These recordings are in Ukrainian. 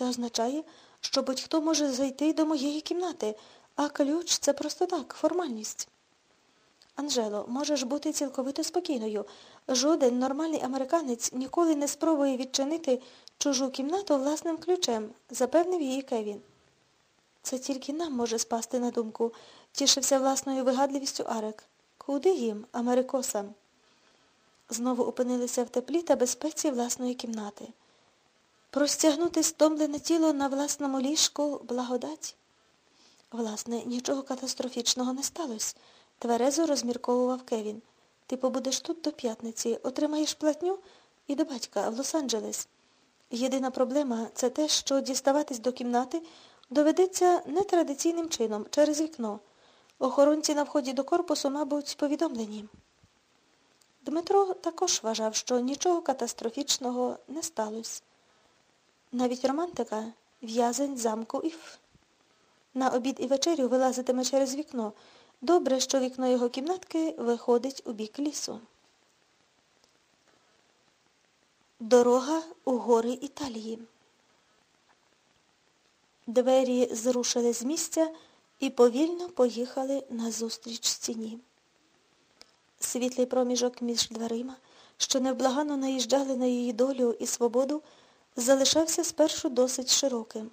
Це означає, що будь-хто може зайти до моєї кімнати, а ключ це просто так, формальність. Анжело, можеш бути цілковито спокійною. Жоден нормальний американець ніколи не спробує відчинити чужу кімнату власним ключем, запевнив її Кевін. Це тільки нам може спасти на думку, тішився власною вигадливістю Арек. Куди їм, америкосам? Знову опинилися в теплі та безпеці власної кімнати. Простягнути стомлене тіло на власному ліжку благодать. Власне, нічого катастрофічного не сталося, тверезо розмірковував Кевін. Ти побудеш тут до п'ятниці, отримаєш платню і до батька в Лос-Анджелес. Єдина проблема це те, що діставатись до кімнати доведеться нетрадиційним чином, через вікно. Охоронці на вході до корпусу, мабуть, повідомлені. Дмитро також вважав, що нічого катастрофічного не сталося. Навіть романтика в'язень замку Іф. На обід і вечерю вилазитиме через вікно. Добре, що вікно його кімнатки виходить у бік лісу. Дорога у гори Італії. Двері зрушили з місця і повільно поїхали назустріч стіні. Світлий проміжок між дверима, що невблаганно наїжджали на її долю і свободу, залишався спершу досить широким.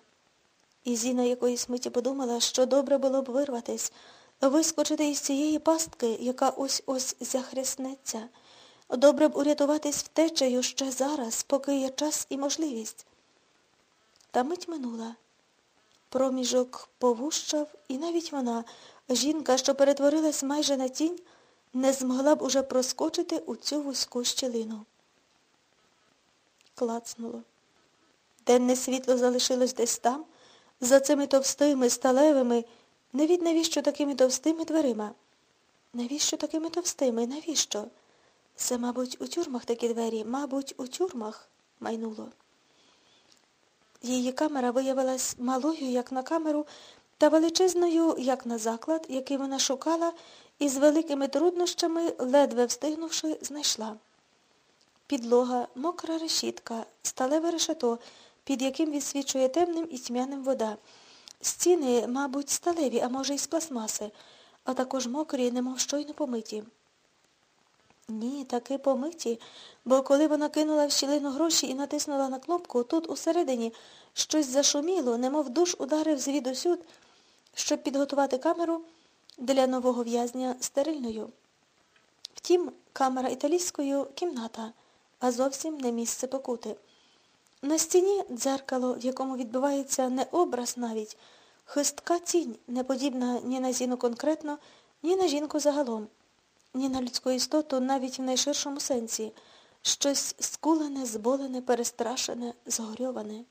І Зіна якоїсь миті подумала, що добре було б вирватись, вискочити із цієї пастки, яка ось-ось захряснеться. Добре б урятуватись втечею ще зараз, поки є час і можливість. Та мить минула. Проміжок повущав, і навіть вона, жінка, що перетворилась майже на тінь, не змогла б уже проскочити у цю вузьку щілину. Клацнуло. Денне світло залишилось десь там, за цими товстими, сталевими, не навіщо такими товстими дверима. Навіщо такими товстими? Навіщо? Це, мабуть, у тюрмах такі двері, мабуть, у тюрмах, майнуло. Її камера виявилась малою, як на камеру, та величезною, як на заклад, який вона шукала і з великими труднощами, ледве встигнувши, знайшла. Підлога, мокра решітка, сталеве решето, під яким відсвічує темним і тьмяним вода. Стіни, мабуть, сталеві, а може, й з пластмаси, а також мокрі, немов щойно помиті. Ні, таки помиті, бо коли вона кинула в щілину гроші і натиснула на кнопку, тут усередині щось зашуміло, немов душ ударив звідусюд, щоб підготувати камеру для нового в'язня стерильною. Втім, камера італійською кімната, а зовсім не місце покути. На стіні дзеркало, в якому відбувається не образ навіть, хистка тінь, не подібна ні на зіну конкретно, ні на жінку загалом ні на людську істоту навіть в найширшому сенсі. Щось скулене, зболене, перестрашене, згорьоване.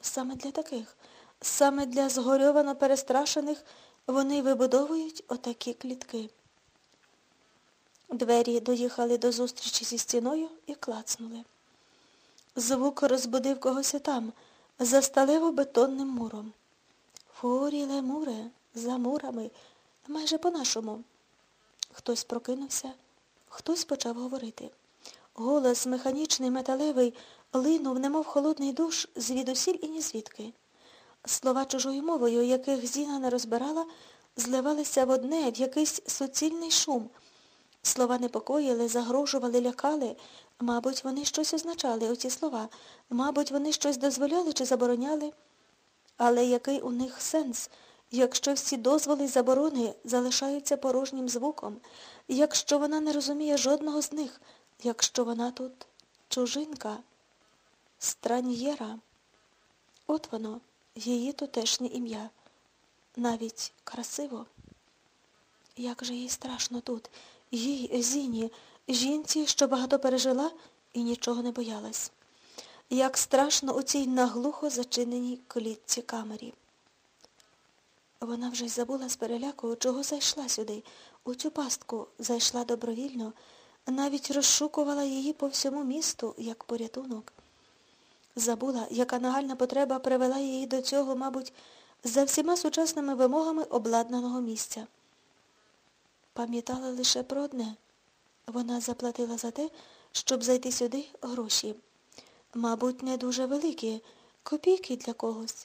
Саме для таких, саме для згорьовано перестрашених вони вибудовують отакі клітки. Двері доїхали до зустрічі зі стіною і клацнули. Звук розбудив когось там, за сталево бетонним муром. Фурі лемуре, за мурами, майже по-нашому. Хтось прокинувся, хтось почав говорити. Голос механічний, металевий, линув, немов холодний душ, звідусіль і нізвідки. Слова чужою мовою, яких Зіна не розбирала, зливалися в одне, в якийсь суцільний шум. Слова непокоїли, загрожували, лякали. Мабуть, вони щось означали, оці слова. Мабуть, вони щось дозволяли чи забороняли. Але який у них сенс? Якщо всі дозволи й заборони залишаються порожнім звуком, якщо вона не розуміє жодного з них, якщо вона тут чужинка, страньєра, от воно, її тутешнє ім'я. Навіть красиво. Як же їй страшно тут, їй, Зіні, жінці, що багато пережила і нічого не боялась. Як страшно у цій наглухо зачиненій клітці камері. Вона вже й забула з переляку, чого зайшла сюди, у цю пастку зайшла добровільно, навіть розшукувала її по всьому місту, як порятунок. Забула, яка нагальна потреба привела її до цього, мабуть, за всіма сучасними вимогами обладнаного місця. Пам'ятала лише про одне. Вона заплатила за те, щоб зайти сюди гроші. Мабуть, не дуже великі, Копійки для когось.